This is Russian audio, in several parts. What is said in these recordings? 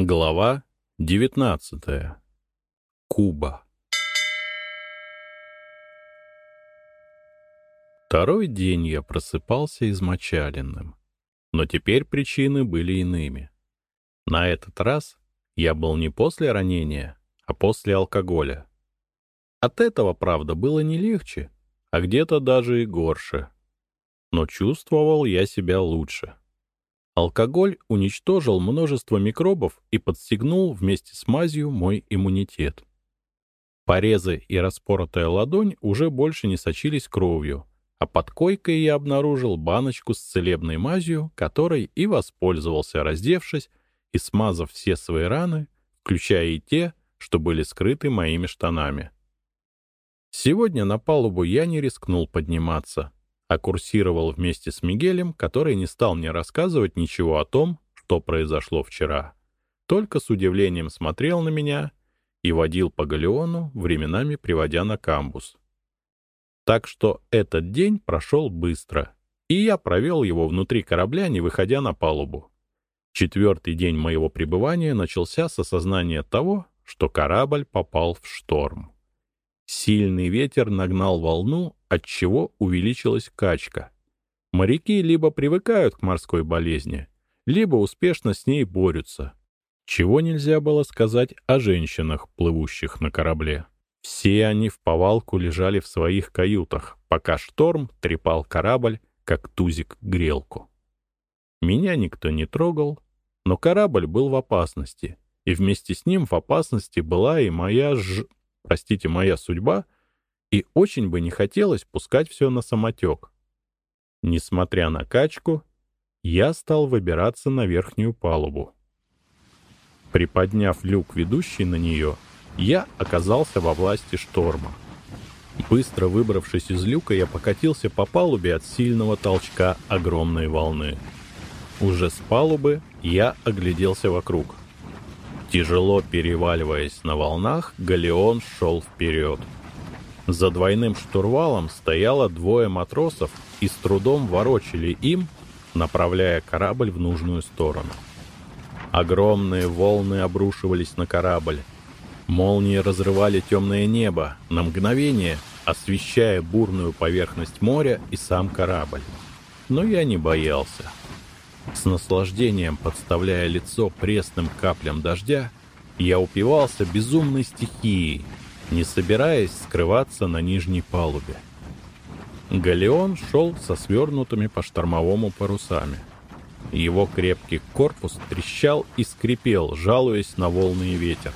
Глава 19. Куба. Второй день я просыпался измочаленным, но теперь причины были иными. На этот раз я был не после ранения, а после алкоголя. От этого, правда, было не легче, а где-то даже и горше. Но чувствовал я себя лучше. Алкоголь уничтожил множество микробов и подстегнул вместе с мазью мой иммунитет. Порезы и распоротая ладонь уже больше не сочились кровью, а под койкой я обнаружил баночку с целебной мазью, которой и воспользовался, раздевшись и смазав все свои раны, включая и те, что были скрыты моими штанами. Сегодня на палубу я не рискнул подниматься — а курсировал вместе с Мигелем, который не стал мне рассказывать ничего о том, что произошло вчера. Только с удивлением смотрел на меня и водил по галеону, временами приводя на камбус. Так что этот день прошел быстро, и я провел его внутри корабля, не выходя на палубу. Четвертый день моего пребывания начался с осознания того, что корабль попал в шторм. Сильный ветер нагнал волну, отчего увеличилась качка. Моряки либо привыкают к морской болезни, либо успешно с ней борются. Чего нельзя было сказать о женщинах, плывущих на корабле. Все они в повалку лежали в своих каютах, пока шторм трепал корабль, как тузик грелку. Меня никто не трогал, но корабль был в опасности, и вместе с ним в опасности была и моя ж простите, моя судьба, и очень бы не хотелось пускать все на самотек. Несмотря на качку, я стал выбираться на верхнюю палубу. Приподняв люк, ведущий на нее, я оказался во власти шторма. Быстро выбравшись из люка, я покатился по палубе от сильного толчка огромной волны. Уже с палубы я огляделся вокруг — Тяжело переваливаясь на волнах, галеон шел вперед. За двойным штурвалом стояло двое матросов и с трудом ворочали им, направляя корабль в нужную сторону. Огромные волны обрушивались на корабль. Молнии разрывали темное небо, на мгновение освещая бурную поверхность моря и сам корабль. Но я не боялся. С наслаждением подставляя лицо пресным каплям дождя, я упивался безумной стихией, не собираясь скрываться на нижней палубе. Галеон шел со свернутыми по штормовому парусами. Его крепкий корпус трещал и скрипел, жалуясь на волны и ветер.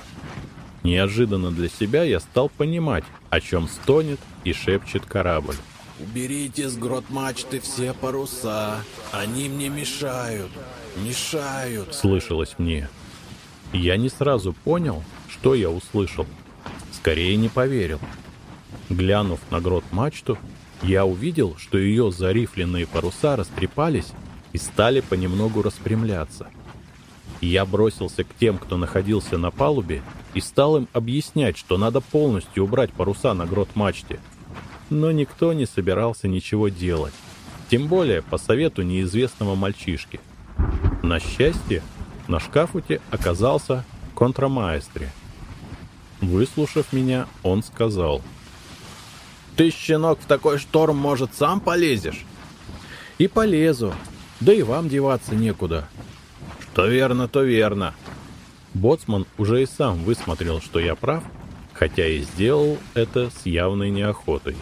Неожиданно для себя я стал понимать, о чем стонет и шепчет корабль. Уберите с грот мачты все паруса. Они мне мешают. Мешают. Слышалось мне. Я не сразу понял, что я услышал. Скорее не поверил. Глянув на грот мачту, я увидел, что ее зарифленные паруса растрепались и стали понемногу распрямляться. Я бросился к тем, кто находился на палубе, и стал им объяснять, что надо полностью убрать паруса на грот мачте — но никто не собирался ничего делать, тем более по совету неизвестного мальчишки. На счастье, на шкафуте оказался контрамаэстре. Выслушав меня, он сказал. «Ты, щенок, в такой шторм, может, сам полезешь?» «И полезу. Да и вам деваться некуда». «Что верно, то верно». Боцман уже и сам высмотрел, что я прав, хотя и сделал это с явной неохотой.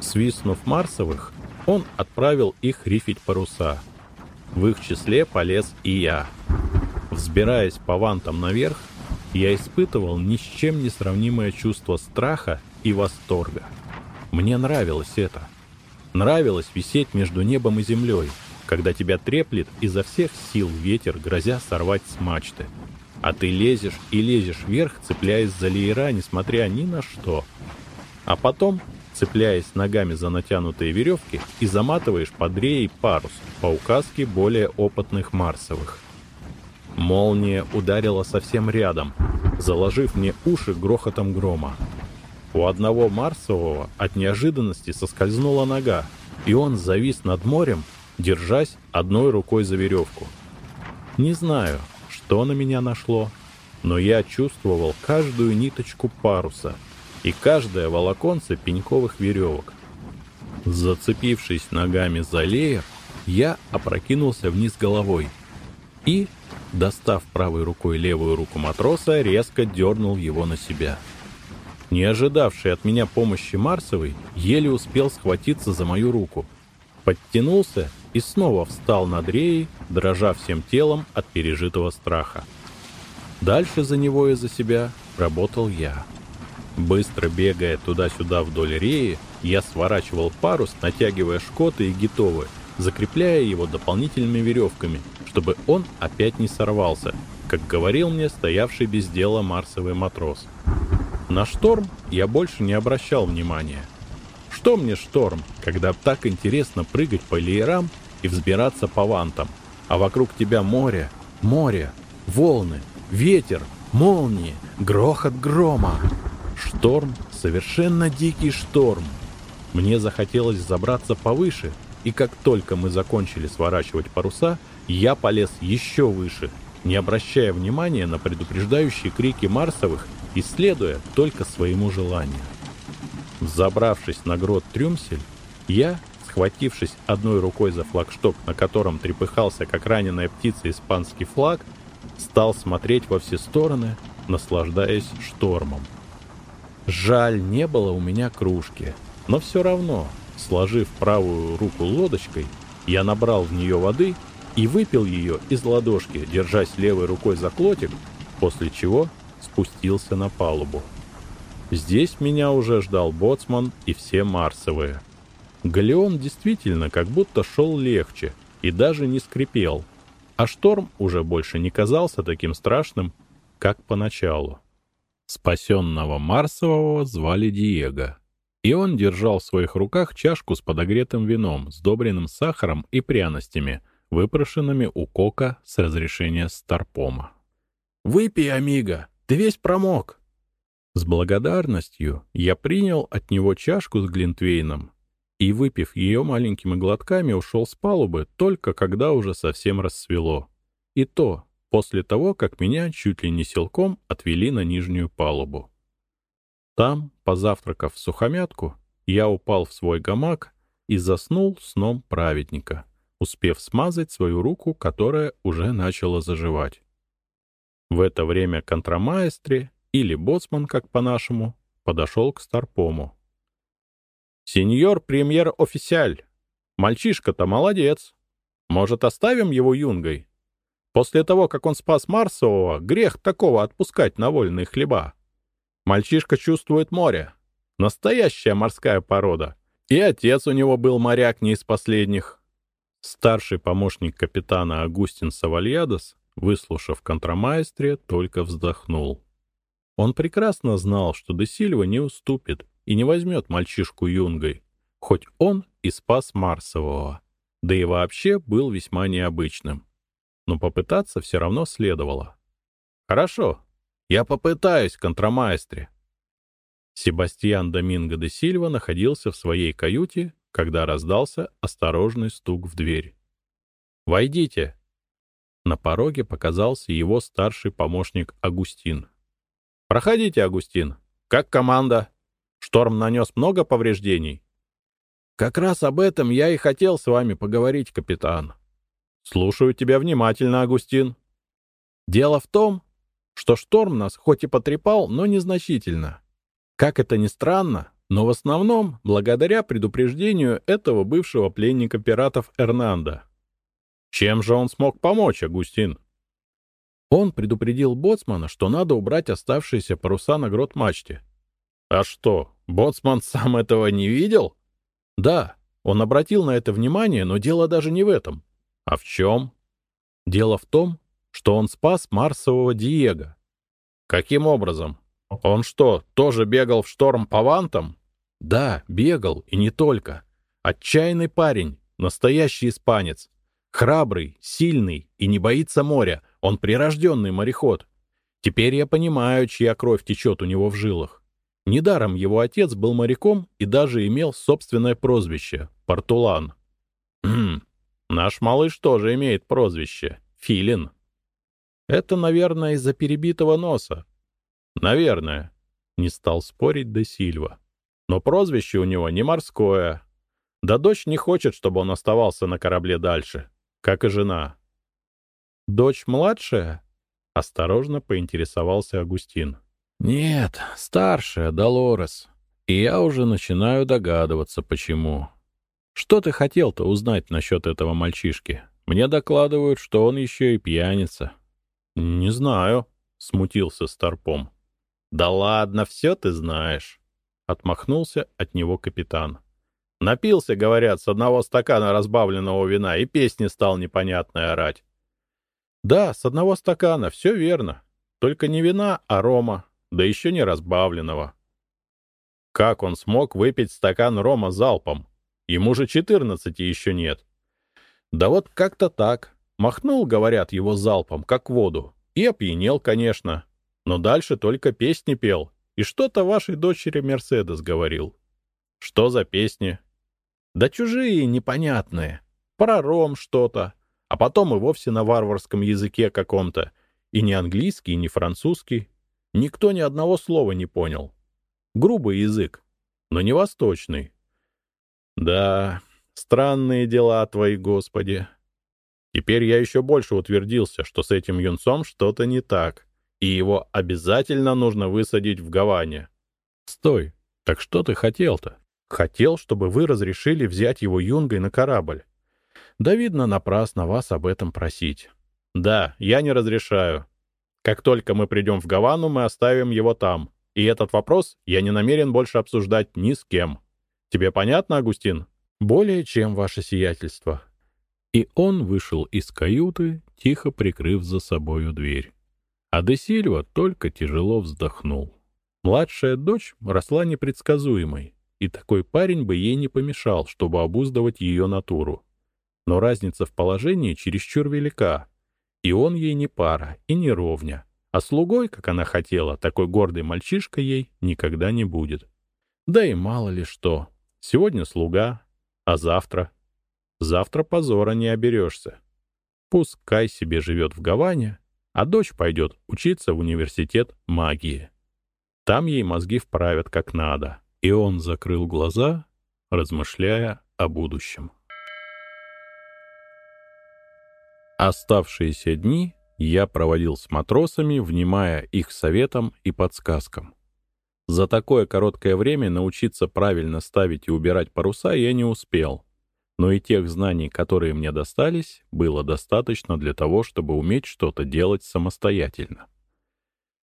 Свистнув Марсовых, он отправил их рифить паруса. В их числе полез и я. Взбираясь по вантам наверх, я испытывал ни с чем не сравнимое чувство страха и восторга. Мне нравилось это. Нравилось висеть между небом и землей, когда тебя треплет изо всех сил ветер, грозя сорвать с мачты. А ты лезешь и лезешь вверх, цепляясь за леера, несмотря ни на что. А потом цепляясь ногами за натянутые веревки и заматываешь под реей парус по указке более опытных марсовых. Молния ударила совсем рядом, заложив мне уши грохотом грома. У одного марсового от неожиданности соскользнула нога, и он завис над морем, держась одной рукой за веревку. Не знаю, что на меня нашло, но я чувствовал каждую ниточку паруса и каждое волоконце пеньковых веревок. Зацепившись ногами за леер, я опрокинулся вниз головой и, достав правой рукой левую руку матроса, резко дернул его на себя. Не ожидавший от меня помощи Марсовой, еле успел схватиться за мою руку. Подтянулся и снова встал над реей, дрожа всем телом от пережитого страха. Дальше за него и за себя работал я. Быстро бегая туда-сюда вдоль реи, я сворачивал парус, натягивая шкоты и гитовы, закрепляя его дополнительными веревками, чтобы он опять не сорвался, как говорил мне стоявший без дела марсовый матрос. На шторм я больше не обращал внимания. Что мне шторм, когда так интересно прыгать по леерам и взбираться по вантам, а вокруг тебя море, море, волны, ветер, молнии, грохот грома. Шторм, совершенно дикий шторм. Мне захотелось забраться повыше, и как только мы закончили сворачивать паруса, я полез еще выше, не обращая внимания на предупреждающие крики Марсовых и следуя только своему желанию. Забравшись на грот Трюмсель, я, схватившись одной рукой за флагшток, на котором трепыхался, как раненая птица, испанский флаг, стал смотреть во все стороны, наслаждаясь штормом. Жаль, не было у меня кружки, но все равно, сложив правую руку лодочкой, я набрал в нее воды и выпил ее из ладошки, держась левой рукой за клотик, после чего спустился на палубу. Здесь меня уже ждал боцман и все марсовые. Галеон действительно как будто шел легче и даже не скрипел, а шторм уже больше не казался таким страшным, как поначалу. Спасенного Марсового звали Диего, и он держал в своих руках чашку с подогретым вином, сдобренным сахаром и пряностями, выпрошенными у Кока с разрешения Старпома. «Выпей, амиго, ты весь промок!» С благодарностью я принял от него чашку с глинтвейном и, выпив ее маленькими глотками, ушел с палубы только когда уже совсем рассвело. И то после того, как меня чуть ли не силком отвели на нижнюю палубу. Там, позавтракав сухомятку, я упал в свой гамак и заснул сном праведника, успев смазать свою руку, которая уже начала заживать. В это время контрамаэстре или боцман, как по-нашему, подошел к Старпому. «Сеньор премьер-официаль, мальчишка-то молодец. Может, оставим его юнгой? После того, как он спас Марсового, грех такого отпускать на вольные хлеба. Мальчишка чувствует море. Настоящая морская порода. И отец у него был моряк не из последних». Старший помощник капитана Агустин Савальядос, выслушав контрамаэстре, только вздохнул. Он прекрасно знал, что Де Сильва не уступит и не возьмет мальчишку юнгой, хоть он и спас Марсового, да и вообще был весьма необычным. Но попытаться все равно следовало. «Хорошо, я попытаюсь, контрамаэстре». Себастьян Доминго де Сильва находился в своей каюте, когда раздался осторожный стук в дверь. «Войдите!» На пороге показался его старший помощник Агустин. «Проходите, Агустин. Как команда? Шторм нанес много повреждений?» «Как раз об этом я и хотел с вами поговорить, капитан». «Слушаю тебя внимательно, Агустин». «Дело в том, что шторм нас хоть и потрепал, но незначительно. Как это ни странно, но в основном благодаря предупреждению этого бывшего пленника пиратов Эрнанда. Чем же он смог помочь, Агустин?» Он предупредил боцмана, что надо убрать оставшиеся паруса на грот-мачте. А что, боцман сам этого не видел? Да, он обратил на это внимание, но дело даже не в этом. А в чем? Дело в том, что он спас Марсового Диего. Каким образом? Он что, тоже бегал в шторм по вантам? Да, бегал, и не только. Отчаянный парень, настоящий испанец. Храбрый, сильный и не боится моря. Он прирожденный мореход. Теперь я понимаю, чья кровь течет у него в жилах. Недаром его отец был моряком и даже имел собственное прозвище — Портулан. Хм, наш малыш тоже имеет прозвище — Филин. Это, наверное, из-за перебитого носа. Наверное. Не стал спорить Де Сильва. Но прозвище у него не морское. Да дочь не хочет, чтобы он оставался на корабле дальше, как и жена. Дочь младшая? Осторожно поинтересовался Агустин. Нет, старшая, Долорес. И я уже начинаю догадываться, почему. Что ты хотел-то узнать насчет этого мальчишки? Мне докладывают, что он еще и пьяница. Не знаю, смутился Старпом. Да ладно, все ты знаешь. Отмахнулся от него капитан. Напился, говорят, с одного стакана разбавленного вина и песни стал непонятной орать. Да, с одного стакана, все верно. Только не вина, а рома, да еще не разбавленного. Как он смог выпить стакан рома залпом? Ему же четырнадцати еще нет. Да вот как-то так. Махнул, говорят, его залпом, как воду. И опьянел, конечно. Но дальше только песни пел. И что-то вашей дочери Мерседес говорил. Что за песни? Да чужие, непонятные. Про ром что-то. А потом и вовсе на варварском языке каком-то. И не английский, и не французский. Никто ни одного слова не понял. Грубый язык, но не восточный. Да, странные дела твои, Господи. Теперь я еще больше утвердился, что с этим юнцом что-то не так, и его обязательно нужно высадить в Гаване. Стой, так что ты хотел-то? Хотел, чтобы вы разрешили взять его юнгой на корабль. Да, видно, напрасно вас об этом просить. Да, я не разрешаю. Как только мы придем в Гавану, мы оставим его там. И этот вопрос я не намерен больше обсуждать ни с кем. Тебе понятно, Агустин? Более чем ваше сиятельство. И он вышел из каюты, тихо прикрыв за собою дверь. А де Сильва только тяжело вздохнул. Младшая дочь росла непредсказуемой, и такой парень бы ей не помешал, чтобы обуздывать ее натуру. Но разница в положении чересчур велика, и он ей не пара и не ровня, а слугой, как она хотела, такой гордый мальчишка ей никогда не будет. Да и мало ли что, Сегодня слуга, а завтра? Завтра позора не оберешься. Пускай себе живет в Гаване, а дочь пойдет учиться в университет магии. Там ей мозги вправят как надо. И он закрыл глаза, размышляя о будущем. Оставшиеся дни я проводил с матросами, внимая их советам и подсказкам. За такое короткое время научиться правильно ставить и убирать паруса я не успел. Но и тех знаний, которые мне достались, было достаточно для того, чтобы уметь что-то делать самостоятельно.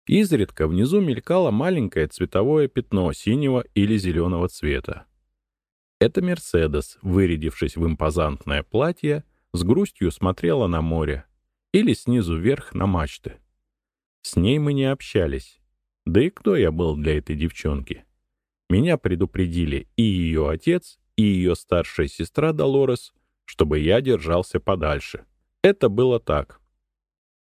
Изредка внизу мелькало маленькое цветовое пятно синего или зеленого цвета. Это Мерседес, вырядившись в импозантное платье, с грустью смотрела на море или снизу вверх на мачты. С ней мы не общались, да и кто я был для этой девчонки? Меня предупредили и ее отец, и ее старшая сестра Долорес, чтобы я держался подальше. Это было так.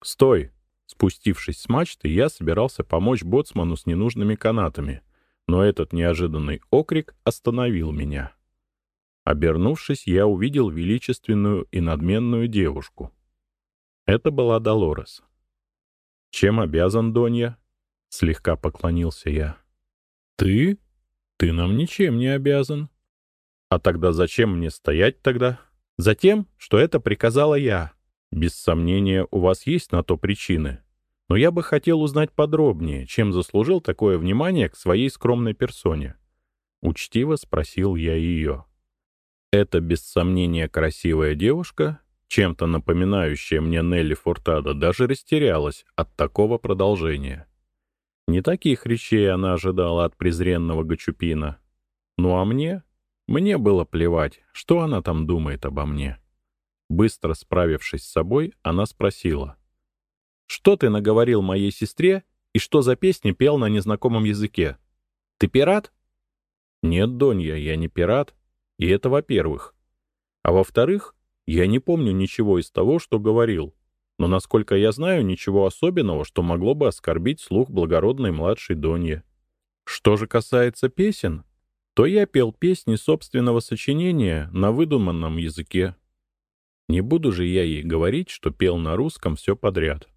«Стой!» Спустившись с мачты, я собирался помочь боцману с ненужными канатами, но этот неожиданный окрик остановил меня. Обернувшись, я увидел величественную и надменную девушку. Это была Долорес. «Чем обязан, Донья?» — слегка поклонился я. «Ты? Ты нам ничем не обязан». «А тогда зачем мне стоять тогда?» «Затем, что это приказала я. Без сомнения, у вас есть на то причины. Но я бы хотел узнать подробнее, чем заслужил такое внимание к своей скромной персоне». Учтиво спросил я ее. Эта, без сомнения, красивая девушка, чем-то напоминающая мне Нелли Фуртадо, даже растерялась от такого продолжения. Не таких речей она ожидала от презренного Гачупина. Ну а мне? Мне было плевать, что она там думает обо мне. Быстро справившись с собой, она спросила. «Что ты наговорил моей сестре и что за песни пел на незнакомом языке? Ты пират?» «Нет, Донья, я не пират. И это во-первых. А во-вторых, я не помню ничего из того, что говорил но, насколько я знаю, ничего особенного, что могло бы оскорбить слух благородной младшей Доньи. Что же касается песен, то я пел песни собственного сочинения на выдуманном языке. Не буду же я ей говорить, что пел на русском все подряд.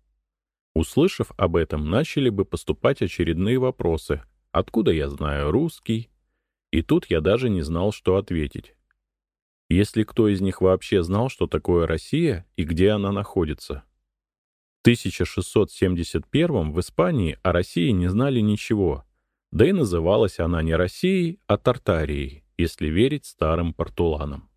Услышав об этом, начали бы поступать очередные вопросы. Откуда я знаю русский? И тут я даже не знал, что ответить. Если кто из них вообще знал, что такое Россия и где она находится. В 1671 в Испании о России не знали ничего, да и называлась она не Россией, а Тартарией, если верить старым портуланам.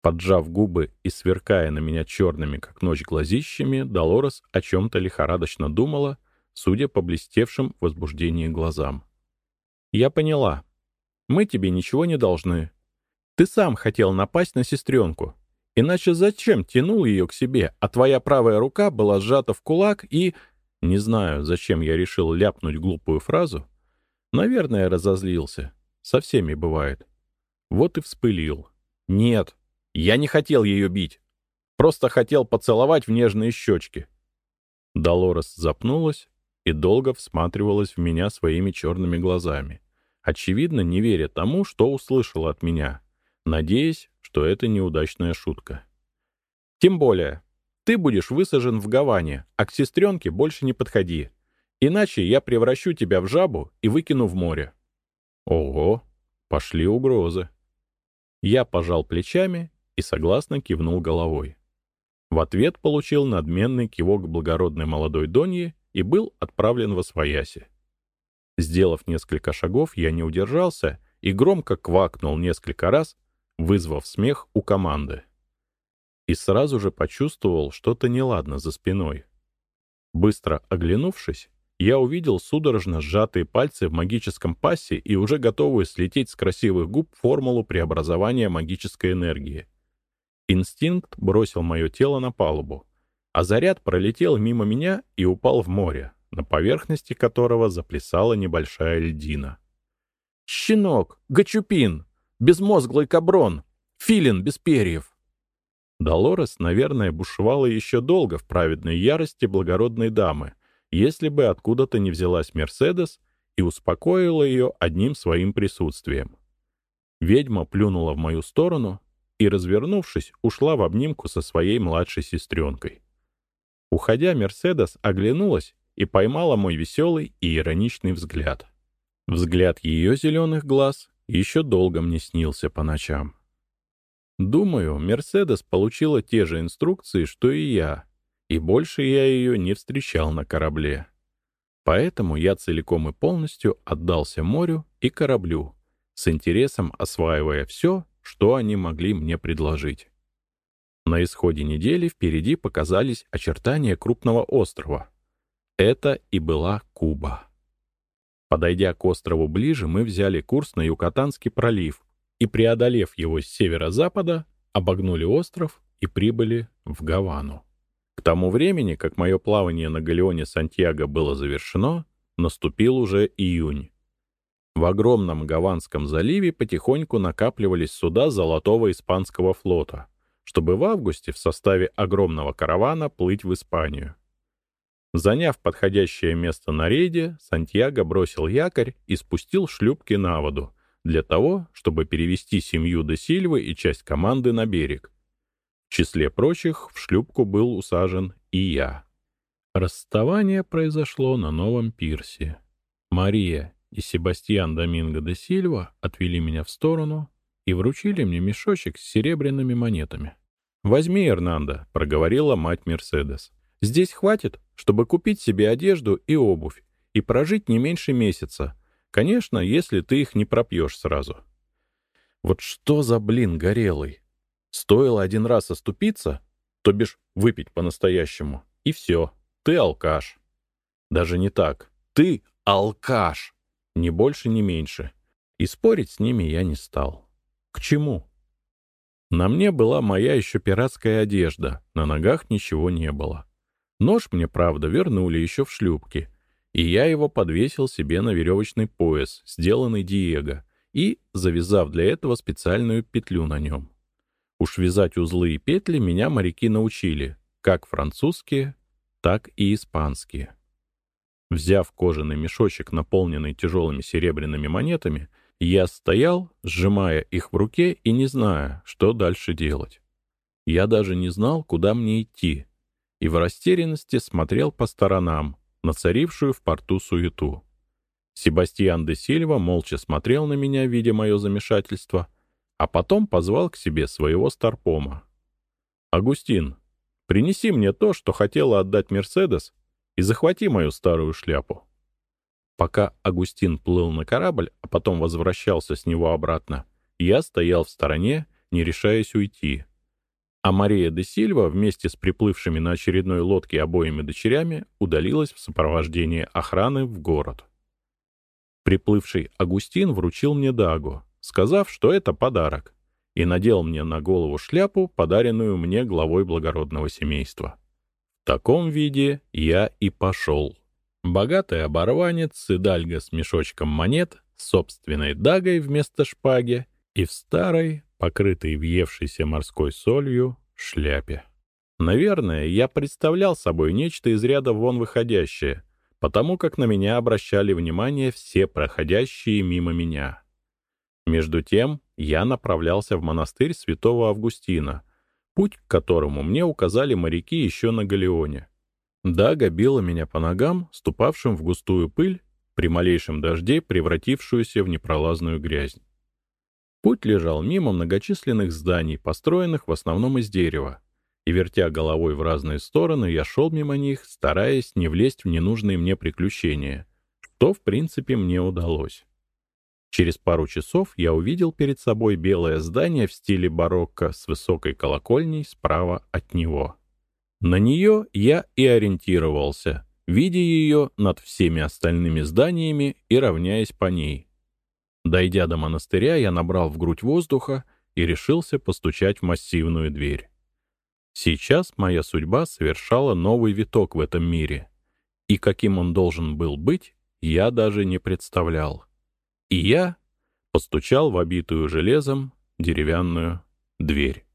Поджав губы и сверкая на меня черными, как ночь, глазищами, Долорес о чем-то лихорадочно думала, судя по блестевшим в возбуждении глазам. «Я поняла. Мы тебе ничего не должны. Ты сам хотел напасть на сестренку. Иначе зачем тянул ее к себе, а твоя правая рука была сжата в кулак и...» Не знаю, зачем я решил ляпнуть глупую фразу. Наверное, разозлился. Со всеми бывает. Вот и вспылил. «Нет, я не хотел ее бить. Просто хотел поцеловать в нежные щечки. Долорес запнулась и долго всматривалась в меня своими черными глазами, очевидно, не веря тому, что услышала от меня, надеясь, что это неудачная шутка. «Тем более, ты будешь высажен в Гаване, а к сестренке больше не подходи. Иначе я превращу тебя в жабу и выкину в море». Ого, пошли угрозы. Я пожал плечами и согласно кивнул головой. В ответ получил надменный кивок благородной молодой Доньи и был отправлен во свояси. Сделав несколько шагов, я не удержался и громко квакнул несколько раз, вызвав смех у команды. И сразу же почувствовал что-то неладно за спиной. Быстро оглянувшись, я увидел судорожно сжатые пальцы в магическом пассе и уже готовую слететь с красивых губ формулу преобразования магической энергии — Инстинкт бросил мое тело на палубу, а заряд пролетел мимо меня и упал в море, на поверхности которого заплясала небольшая льдина. «Щенок! Гачупин! Безмозглый каброн! Филин без перьев!» Долорес, наверное, бушевала еще долго в праведной ярости благородной дамы, если бы откуда-то не взялась Мерседес и успокоила ее одним своим присутствием. Ведьма плюнула в мою сторону и, развернувшись, ушла в обнимку со своей младшей сестренкой. Уходя, Мерседес оглянулась и поймала мой веселый и ироничный взгляд. Взгляд ее зеленых глаз еще долго мне снился по ночам. Думаю, Мерседес получила те же инструкции, что и я, и больше я ее не встречал на корабле. Поэтому я целиком и полностью отдался морю и кораблю, с интересом осваивая все, что они могли мне предложить. На исходе недели впереди показались очертания крупного острова. Это и была Куба. Подойдя к острову ближе, мы взяли курс на Юкатанский пролив и, преодолев его с северо-запада, обогнули остров и прибыли в Гавану. К тому времени, как мое плавание на галеоне Сантьяго было завершено, наступил уже июнь. В огромном Гаванском заливе потихоньку накапливались суда Золотого Испанского флота, чтобы в августе в составе огромного каравана плыть в Испанию. Заняв подходящее место на рейде, Сантьяго бросил якорь и спустил шлюпки на воду для того, чтобы перевести семью де Сильвы и часть команды на берег. В числе прочих в шлюпку был усажен и я. Расставание произошло на новом пирсе. Мария и Себастьян Доминго де Сильва отвели меня в сторону и вручили мне мешочек с серебряными монетами. «Возьми, Эрнандо», — проговорила мать Мерседес. «Здесь хватит, чтобы купить себе одежду и обувь и прожить не меньше месяца. Конечно, если ты их не пропьешь сразу». Вот что за блин горелый? Стоило один раз оступиться, то бишь выпить по-настоящему, и все, ты алкаш. Даже не так, ты алкаш. Ни больше, ни меньше. И спорить с ними я не стал. К чему? На мне была моя еще пиратская одежда, на ногах ничего не было. Нож мне, правда, вернули еще в шлюпке, и я его подвесил себе на веревочный пояс, сделанный Диего, и завязав для этого специальную петлю на нем. Уж вязать узлы и петли меня моряки научили, как французские, так и испанские. Взяв кожаный мешочек, наполненный тяжелыми серебряными монетами, я стоял, сжимая их в руке и не зная, что дальше делать. Я даже не знал, куда мне идти. И в растерянности смотрел по сторонам, на царившую в порту суету. Себастьян де Сильва молча смотрел на меня, видя мое замешательство, а потом позвал к себе своего старпома. «Агустин, принеси мне то, что хотела отдать Мерседес, и захвати мою старую шляпу». Пока Агустин плыл на корабль, а потом возвращался с него обратно, я стоял в стороне, не решаясь уйти. А Мария де Сильва вместе с приплывшими на очередной лодке обоими дочерями удалилась в сопровождении охраны в город. Приплывший Агустин вручил мне дагу, сказав, что это подарок, и надел мне на голову шляпу, подаренную мне главой благородного семейства. В таком виде я и пошел. Богатый оборванец, идальга с мешочком монет, собственной дагой вместо шпаги и в старой, покрытой въевшейся морской солью, шляпе. Наверное, я представлял собой нечто из ряда вон выходящее, потому как на меня обращали внимание все проходящие мимо меня. Между тем, я направлялся в монастырь святого Августина, путь к которому мне указали моряки еще на Галеоне. Дага била меня по ногам, ступавшим в густую пыль, при малейшем дожде превратившуюся в непролазную грязь. Путь лежал мимо многочисленных зданий, построенных в основном из дерева, и, вертя головой в разные стороны, я шел мимо них, стараясь не влезть в ненужные мне приключения, что, в принципе, мне удалось. Через пару часов я увидел перед собой белое здание в стиле барокко с высокой колокольней справа от него. На нее я и ориентировался, видя ее над всеми остальными зданиями и равняясь по ней. Дойдя до монастыря, я набрал в грудь воздуха и решился постучать в массивную дверь. Сейчас моя судьба совершала новый виток в этом мире, и каким он должен был быть, я даже не представлял. И я постучал в обитую железом деревянную дверь.